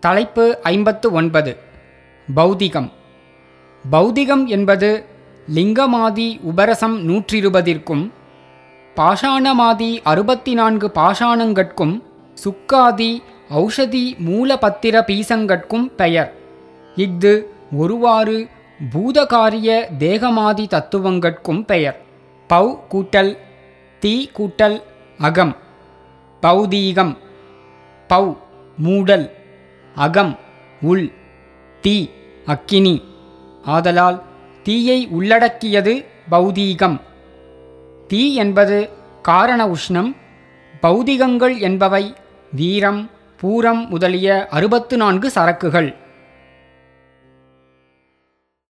தலைப்பு ஐம்பத்து ஒன்பது. பௌதிகம். பௌதிகம் என்பது லிங்கமாதி உபரசம் நூற்றிருபதிற்கும் பாஷாணமாதி அறுபத்தி நான்கு பாஷாணங்கட்கும் சுக்காதி ஔஷதி மூலபத்திர பீசங்கட்கும் பெயர். இஃது ஒருவாறு பூதகாரிய தேகமாதி தத்துவங்கட்கும் பெயர். பௌ கூட்டல் தீ கூட்டல் அகம். பௌதீகம். பௌ மூடல். அகம் உள் தீ அக்கினி. ஆதலால் தீயை உள்ளடக்கியது பௌதீகம். தீ என்பது காரண உஷ்ணம் பௌதிகங்கள் என்பவை வீரம் பூரம் முதலிய அறுபத்து நான்கு சரக்குகள்.